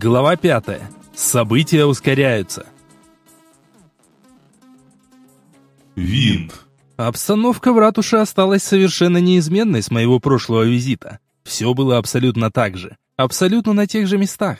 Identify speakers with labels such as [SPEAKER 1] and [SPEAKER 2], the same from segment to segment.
[SPEAKER 1] Глава пятая. События ускоряются.
[SPEAKER 2] Винт.
[SPEAKER 1] Обстановка в ратуше осталась совершенно неизменной с моего прошлого визита. Все было абсолютно так же. Абсолютно на тех же местах.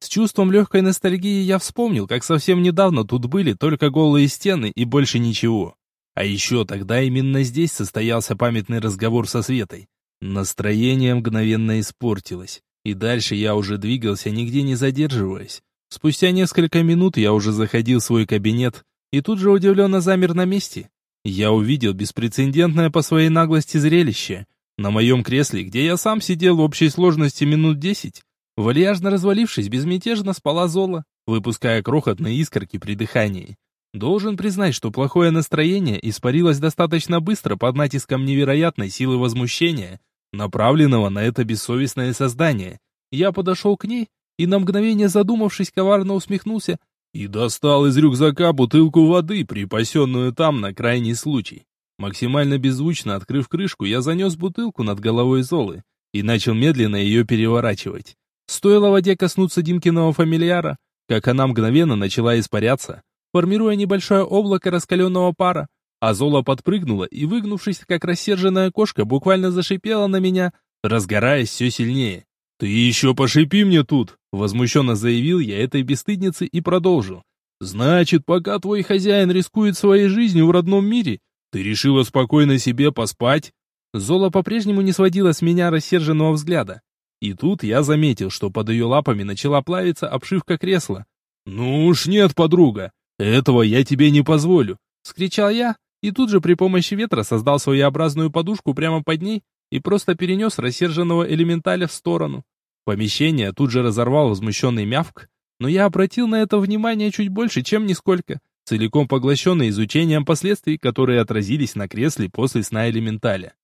[SPEAKER 1] С чувством легкой ностальгии я вспомнил, как совсем недавно тут были только голые стены и больше ничего. А еще тогда именно здесь состоялся памятный разговор со Светой. Настроение мгновенно испортилось. И дальше я уже двигался, нигде не задерживаясь. Спустя несколько минут я уже заходил в свой кабинет и тут же удивленно замер на месте. Я увидел беспрецедентное по своей наглости зрелище. На моем кресле, где я сам сидел в общей сложности минут десять, вальяжно развалившись, безмятежно спала Зола, выпуская крохотные искорки при дыхании. Должен признать, что плохое настроение испарилось достаточно быстро под натиском невероятной силы возмущения, направленного на это бессовестное создание. Я подошел к ней и на мгновение задумавшись, коварно усмехнулся и достал из рюкзака бутылку воды, припасенную там на крайний случай. Максимально беззвучно открыв крышку, я занес бутылку над головой Золы и начал медленно ее переворачивать. Стоило воде коснуться Димкиного фамильяра, как она мгновенно начала испаряться, формируя небольшое облако раскаленного пара, а Зола подпрыгнула и, выгнувшись, как рассерженная кошка, буквально зашипела на меня, разгораясь все сильнее. «Ты еще пошипи мне тут!» — возмущенно заявил я этой бесстыднице и продолжил. «Значит, пока твой хозяин рискует своей жизнью в родном мире, ты решила спокойно себе поспать?» Зола по-прежнему не сводила с меня рассерженного взгляда. И тут я заметил, что под ее лапами начала плавиться обшивка кресла. «Ну уж нет, подруга, этого я тебе не позволю!» — скричал я, и тут же при помощи ветра создал своеобразную подушку прямо под ней и просто перенес рассерженного элементаля в сторону. Помещение тут же разорвал возмущенный мявк, но я обратил на это внимание чуть больше, чем нисколько, целиком поглощенный изучением последствий, которые отразились на кресле после сна элементаля.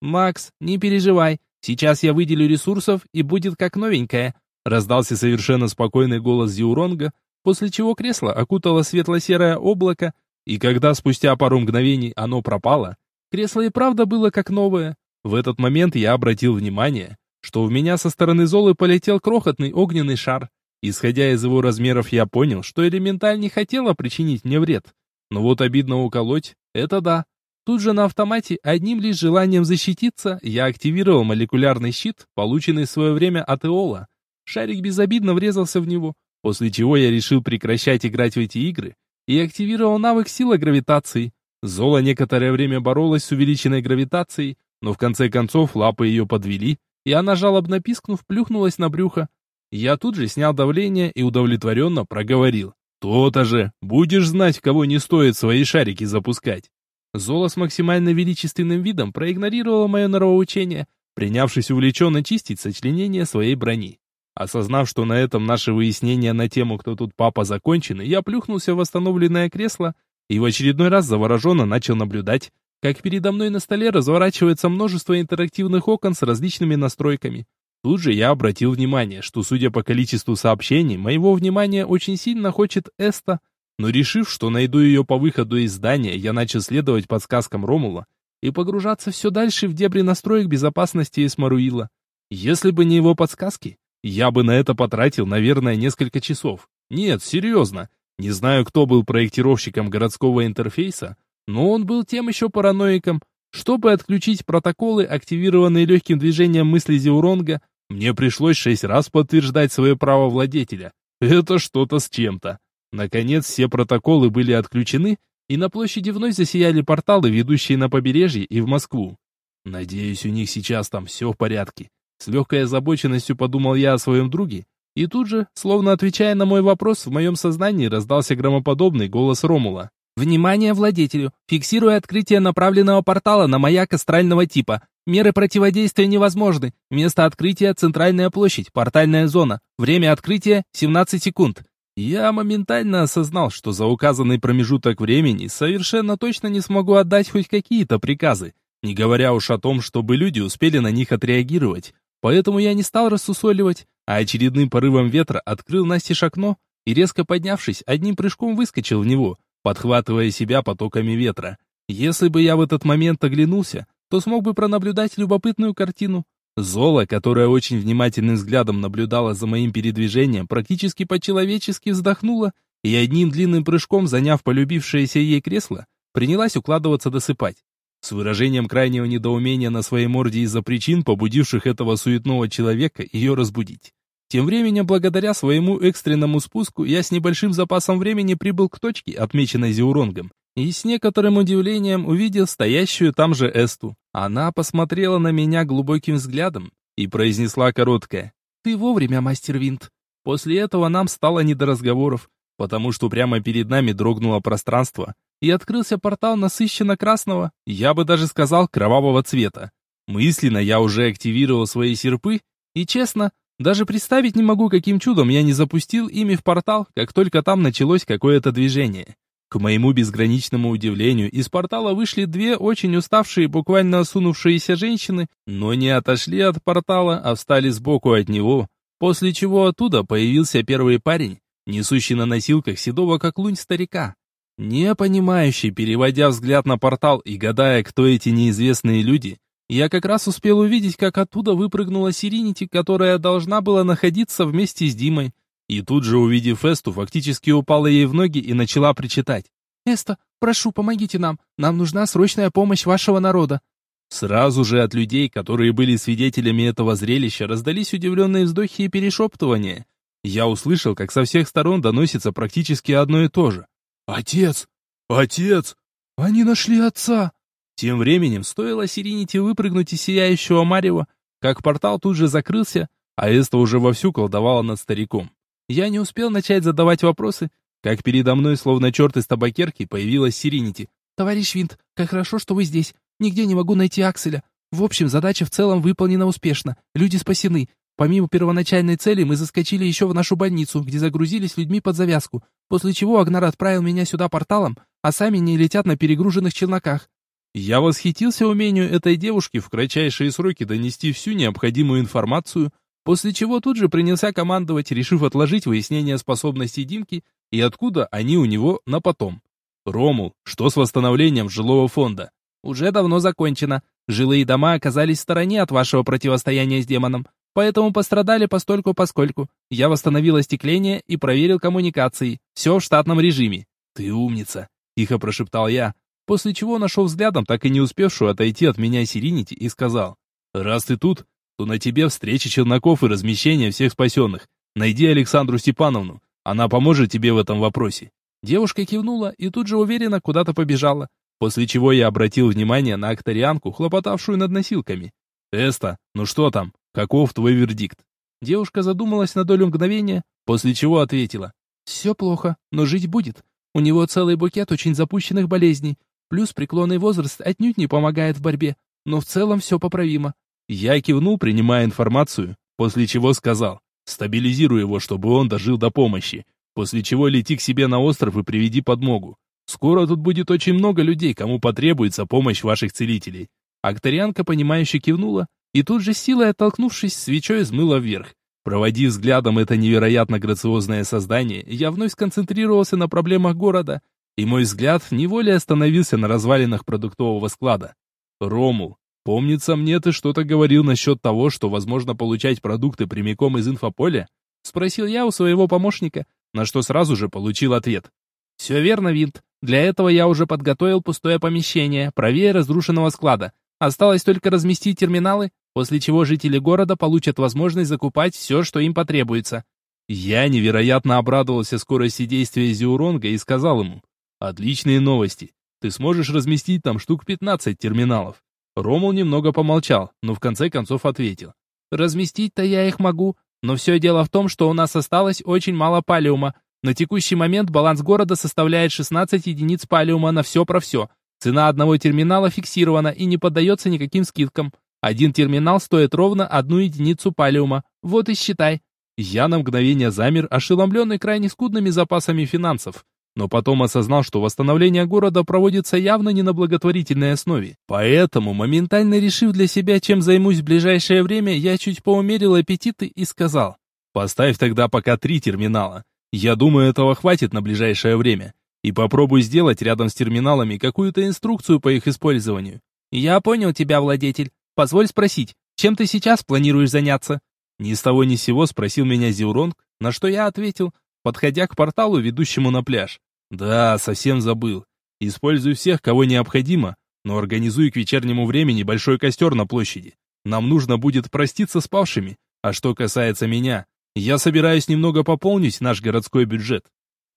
[SPEAKER 1] «Макс, не переживай, сейчас я выделю ресурсов и будет как новенькое», раздался совершенно спокойный голос Зиуронга, после чего кресло окутало светло-серое облако, и когда спустя пару мгновений оно пропало, кресло и правда было как новое. В этот момент я обратил внимание, что в меня со стороны Золы полетел крохотный огненный шар. Исходя из его размеров, я понял, что элементаль не хотела причинить мне вред. Но вот обидно уколоть — это да. Тут же на автомате, одним лишь желанием защититься, я активировал молекулярный щит, полученный в свое время от Эола. Шарик безобидно врезался в него, после чего я решил прекращать играть в эти игры и активировал навык силы гравитации. Зола некоторое время боролась с увеличенной гравитацией, но в конце концов лапы ее подвели, и она, жалобно пискнув, плюхнулась на брюхо. Я тут же снял давление и удовлетворенно проговорил. «То-то же! Будешь знать, кого не стоит свои шарики запускать!» Зола с максимально величественным видом проигнорировала мое норовоучение, принявшись увлеченно чистить сочленение своей брони. Осознав, что на этом наше выяснение на тему «Кто тут папа» закончены, я плюхнулся в восстановленное кресло и в очередной раз завороженно начал наблюдать, как передо мной на столе разворачивается множество интерактивных окон с различными настройками. Тут же я обратил внимание, что, судя по количеству сообщений, моего внимания очень сильно хочет Эста, но решив, что найду ее по выходу из здания, я начал следовать подсказкам Ромула и погружаться все дальше в дебри настроек безопасности Эсмаруила. Если бы не его подсказки, я бы на это потратил, наверное, несколько часов. Нет, серьезно. Не знаю, кто был проектировщиком городского интерфейса, но он был тем еще параноиком. Чтобы отключить протоколы, активированные легким движением мысли Зеуронга, мне пришлось шесть раз подтверждать свое право владетеля. Это что-то с чем-то. Наконец, все протоколы были отключены, и на площади вновь засияли порталы, ведущие на побережье и в Москву. Надеюсь, у них сейчас там все в порядке. С легкой озабоченностью подумал я о своем друге, и тут же, словно отвечая на мой вопрос, в моем сознании раздался громоподобный голос Ромула. «Внимание владетелю! Фиксируя открытие направленного портала на маяк астрального типа. Меры противодействия невозможны. Место открытия – центральная площадь, портальная зона. Время открытия – 17 секунд. Я моментально осознал, что за указанный промежуток времени совершенно точно не смогу отдать хоть какие-то приказы, не говоря уж о том, чтобы люди успели на них отреагировать. Поэтому я не стал рассусоливать, а очередным порывом ветра открыл настежь окно и, резко поднявшись, одним прыжком выскочил в него, подхватывая себя потоками ветра. Если бы я в этот момент оглянулся, то смог бы пронаблюдать любопытную картину. Зола, которая очень внимательным взглядом наблюдала за моим передвижением, практически по-человечески вздохнула и одним длинным прыжком, заняв полюбившееся ей кресло, принялась укладываться досыпать. С выражением крайнего недоумения на своей морде из-за причин, побудивших этого суетного человека ее разбудить. Тем временем, благодаря своему экстренному спуску, я с небольшим запасом времени прибыл к точке, отмеченной Зеуронгом, и с некоторым удивлением увидел стоящую там же Эсту. Она посмотрела на меня глубоким взглядом и произнесла короткое «Ты вовремя, мастер Винт». После этого нам стало не до разговоров, потому что прямо перед нами дрогнуло пространство, и открылся портал насыщенно красного, я бы даже сказал кровавого цвета. Мысленно я уже активировал свои серпы, и честно, даже представить не могу, каким чудом я не запустил ими в портал, как только там началось какое-то движение. К моему безграничному удивлению, из портала вышли две очень уставшие, буквально осунувшиеся женщины, но не отошли от портала, а встали сбоку от него, после чего оттуда появился первый парень, несущий на носилках седого как лунь старика. Не понимающий, переводя взгляд на портал и гадая, кто эти неизвестные люди, я как раз успел увидеть, как оттуда выпрыгнула Сиринити, которая должна была находиться вместе с Димой, и тут же, увидев Эсту, фактически упала ей в ноги и начала причитать. «Эста, прошу, помогите нам. Нам нужна срочная помощь вашего народа». Сразу же от людей, которые были свидетелями этого зрелища, раздались удивленные вздохи и перешептывания. Я услышал, как со всех сторон доносится практически одно и то же. «Отец! Отец! Они нашли отца!» Тем временем, стоило Сиринити выпрыгнуть из сияющего марева, как портал тут же закрылся, а Эста уже вовсю колдовала над стариком. Я не успел начать задавать вопросы, как передо мной, словно черт из табакерки, появилась Сиринити. «Товарищ Винт, как хорошо, что вы здесь. Нигде не могу найти Акселя. В общем, задача в целом выполнена успешно. Люди спасены. Помимо первоначальной цели, мы заскочили еще в нашу больницу, где загрузились людьми под завязку, после чего Агнар отправил меня сюда порталом, а сами не летят на перегруженных челноках. Я восхитился умению этой девушки в кратчайшие сроки донести всю необходимую информацию, После чего тут же принялся командовать, решив отложить выяснение способностей Димки и откуда они у него на потом. Ромул, что с восстановлением жилого фонда? Уже давно закончено. Жилые дома оказались в стороне от вашего противостояния с демоном, поэтому пострадали постольку-поскольку. Я восстановил остекление и проверил коммуникации. Все в штатном режиме. Ты умница, тихо прошептал я, после чего нашел взглядом так и не успевшую отойти от меня Сиринити и сказал, «Раз ты тут, то на тебе встреча челноков и размещение всех спасенных. Найди Александру Степановну, она поможет тебе в этом вопросе». Девушка кивнула и тут же уверенно куда-то побежала, после чего я обратил внимание на акторианку, хлопотавшую над носилками. «Эста, ну что там? Каков твой вердикт?» Девушка задумалась на долю мгновения, после чего ответила. «Все плохо, но жить будет. У него целый букет очень запущенных болезней, плюс преклонный возраст отнюдь не помогает в борьбе, но в целом все поправимо. Я кивнул, принимая информацию, после чего сказал, стабилизируй его, чтобы он дожил до помощи, после чего лети к себе на остров и приведи подмогу. Скоро тут будет очень много людей, кому потребуется помощь ваших целителей. Акторианка, понимающе кивнула, и тут же силой оттолкнувшись, свечой взмыла вверх. Проводив взглядом это невероятно грациозное создание, я вновь сконцентрировался на проблемах города, и мой взгляд неволе остановился на развалинах продуктового склада. Ромул, Помнится мне, ты что-то говорил насчет того, что возможно получать продукты прямиком из инфополя? Спросил я у своего помощника, на что сразу же получил ответ. Все верно, Винт. Для этого я уже подготовил пустое помещение, правее разрушенного склада. Осталось только разместить терминалы, после чего жители города получат возможность закупать все, что им потребуется. Я невероятно обрадовался скорости действия Зиуронга и сказал ему, «Отличные новости. Ты сможешь разместить там штук 15 терминалов. Ромул немного помолчал, но в конце концов ответил. «Разместить-то я их могу, но все дело в том, что у нас осталось очень мало палиума. На текущий момент баланс города составляет 16 единиц палиума на все про все. Цена одного терминала фиксирована и не поддается никаким скидкам. Один терминал стоит ровно одну единицу палиума. Вот и считай». Я на мгновение замер, ошеломленный крайне скудными запасами финансов но потом осознал, что восстановление города проводится явно не на благотворительной основе. Поэтому, моментально решив для себя, чем займусь в ближайшее время, я чуть поумерил аппетиты и сказал, «Поставь тогда пока три терминала. Я думаю, этого хватит на ближайшее время. И попробуй сделать рядом с терминалами какую-то инструкцию по их использованию». «Я понял тебя, владетель. Позволь спросить, Чем ты сейчас планируешь заняться?» Ни с того ни с сего спросил меня Зиуронг, на что я ответил, подходя к порталу, ведущему на пляж. «Да, совсем забыл. Используй всех, кого необходимо, но организуй к вечернему времени большой костер на площади. Нам нужно будет проститься с павшими. А что касается меня, я собираюсь немного пополнить наш городской бюджет.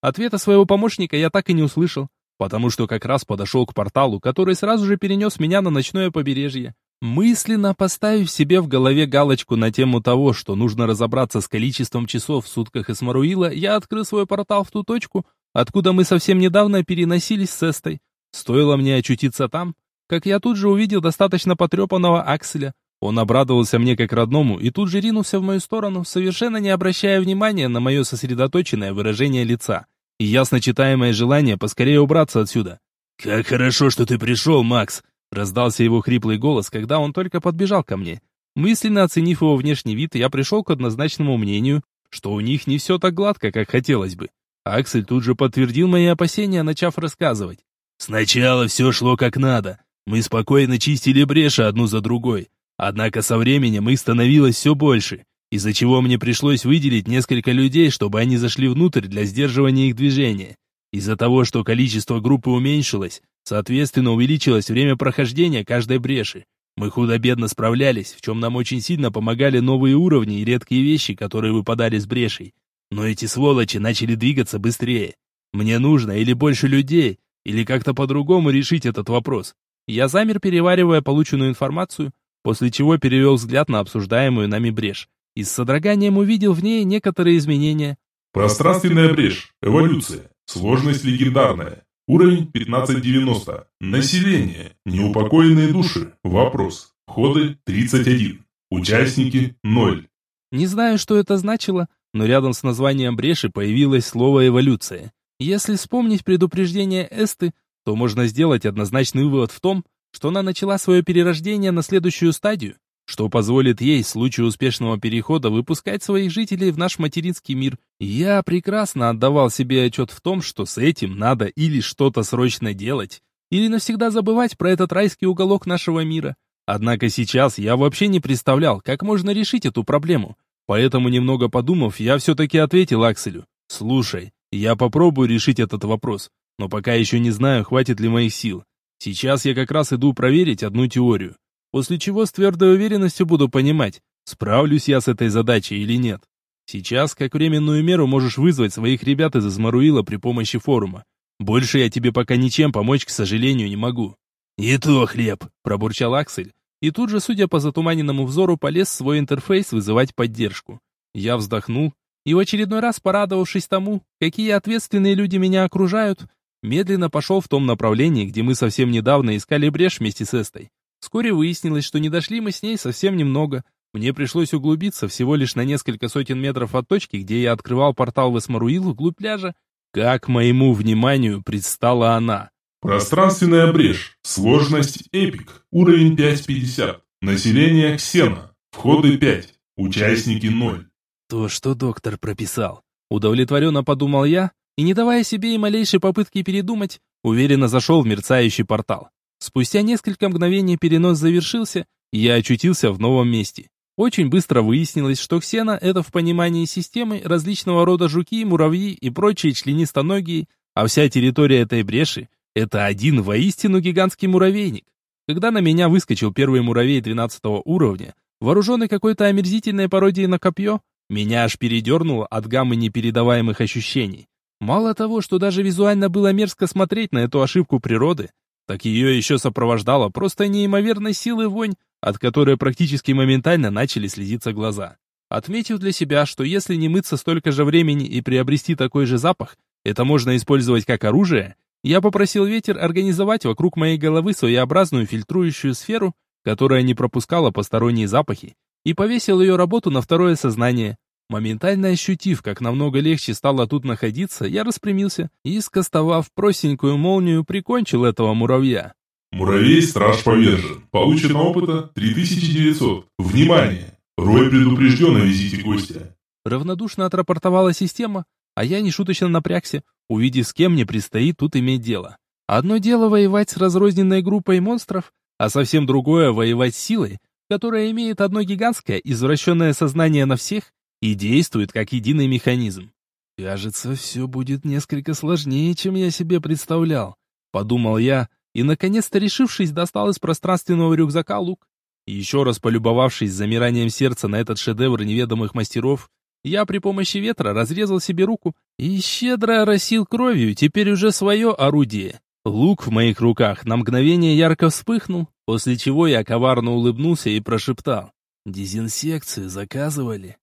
[SPEAKER 1] Ответа своего помощника я так и не услышал, потому что как раз подошел к порталу, который сразу же перенес меня на ночное побережье. Мысленно поставив себе в голове галочку на тему того, что нужно разобраться с количеством часов в сутках Исмаруила, я открыл свой портал в ту точку, откуда мы совсем недавно переносились с Эстой. Стоило мне очутиться там, как я тут же увидел достаточно потрепанного Акселя, он обрадовался мне как родному и тут же ринулся в мою сторону, совершенно не обращая внимания на мое сосредоточенное выражение лица и ясно читаемое желание поскорее убраться отсюда. «Как хорошо, что ты пришел, Макс!» Раздался его хриплый голос, когда он только подбежал ко мне. Мысленно оценив его внешний вид, я пришел к однозначному мнению, что у них не все так гладко, как хотелось бы. Аксель тут же подтвердил мои опасения, начав рассказывать. «Сначала все шло как надо. Мы спокойно чистили бреши одну за другой. Однако со временем их становилось все больше, из-за чего мне пришлось выделить несколько людей, чтобы они зашли внутрь для сдерживания их движения. Из-за того, что количество группы уменьшилось, соответственно увеличилось время прохождения каждой бреши. Мы худо-бедно справлялись, в чем нам очень сильно помогали новые уровни и редкие вещи, которые выпадали с брешей. Но эти сволочи начали двигаться быстрее. Мне нужно или больше людей, или как-то по-другому решить этот вопрос. Я замер, переваривая полученную информацию, после чего перевел взгляд на обсуждаемую нами брешь и с содроганием увидел в ней некоторые изменения.
[SPEAKER 2] Пространственная брешь. Эволюция. Сложность легендарная. Уровень 1590. Население. Неупокоенные души. Вопрос. Входы 31. Участники 0.
[SPEAKER 1] Не знаю, что это значило, но рядом с названием бреши появилось слово «эволюция». Если вспомнить предупреждение Эсты, то можно сделать однозначный вывод в том, что она начала свое перерождение на следующую стадию, что позволит ей в случае успешного перехода выпускать своих жителей в наш материнский мир. Я прекрасно отдавал себе отчет в том, что с этим надо или что-то срочно делать, или навсегда забывать про этот райский уголок нашего мира. Однако сейчас я вообще не представлял, как можно решить эту проблему. Поэтому, немного подумав, я все-таки ответил Акселю. «Слушай, я попробую решить этот вопрос, но пока еще не знаю, хватит ли моих сил. Сейчас я как раз иду проверить одну теорию, после чего с твердой уверенностью буду понимать, справлюсь я с этой задачей или нет. Сейчас, как временную меру, можешь вызвать своих ребят из Измаруила при помощи форума. Больше я тебе пока ничем помочь, к сожалению, не могу». «И то хлеб», — пробурчал Аксель, и тут же, судя по затуманенному взору, полез в свой интерфейс вызывать поддержку. Я вздохнул и в очередной раз, порадовавшись тому, какие ответственные люди меня окружают, Медленно пошел в том направлении, где мы совсем недавно искали брешь вместе с Эстой. Вскоре выяснилось, что не дошли мы с ней совсем немного. Мне пришлось углубиться всего лишь на несколько сотен метров от точки, где я открывал портал в Эсмаруил вглубь пляжа. Как моему вниманию предстала она.
[SPEAKER 2] Пространственная брешь. Сложность эпик. Уровень 5.50. Население Ксена. Входы 5. Участники 0.
[SPEAKER 1] То, что доктор прописал. Удовлетворенно подумал я, и, не давая себе и малейшей попытки передумать, уверенно зашел в мерцающий портал. Спустя несколько мгновений перенос завершился, и я очутился в новом месте. Очень быстро выяснилось, что ксена — это в понимании системы различного рода жуки, муравьи и прочие членистоногие, а вся территория этой бреши — это один воистину гигантский муравейник. Когда на меня выскочил первый муравей 12 уровня, вооруженный какой-то омерзительной пародией на копье, меня аж передернуло от гаммы непередаваемых ощущений. Мало того, что даже визуально было мерзко смотреть на эту ошибку природы, так ее еще сопровождала просто неимоверной силы вонь, от которой практически моментально начали слезиться глаза. Отметив для себя, что если не мыться столько же времени и приобрести такой же запах, это можно использовать как оружие, я попросил ветер организовать вокруг моей головы своеобразную фильтрующую сферу, которая не пропускала посторонние запахи, и повесил ее работу на второе сознание. Моментально ощутив, как намного легче стало тут находиться, я распрямился и, скостовав простенькую молнию, прикончил этого муравья.
[SPEAKER 2] Муравей-страж повержен. Получено опыта 3900. Внимание! Рой предупрежден о визите гостя.
[SPEAKER 1] Равнодушно отрапортовала система, а я нешуточно напрягся, увидев, с кем мне предстоит тут иметь дело. Одно дело воевать с разрозненной группой монстров, а совсем другое воевать силой, которая имеет одно гигантское извращенное сознание на всех и действует как единый механизм. «Кажется, все будет несколько сложнее, чем я себе представлял», — подумал я, и, наконец-то решившись, достал из пространственного рюкзака лук. Еще раз полюбовавшись замиранием сердца на этот шедевр неведомых мастеров, я при помощи ветра разрезал себе руку и щедро оросил кровью теперь уже свое орудие. Лук в моих руках на мгновение ярко вспыхнул, после чего я коварно улыбнулся и прошептал. «Дезинсекцию заказывали?»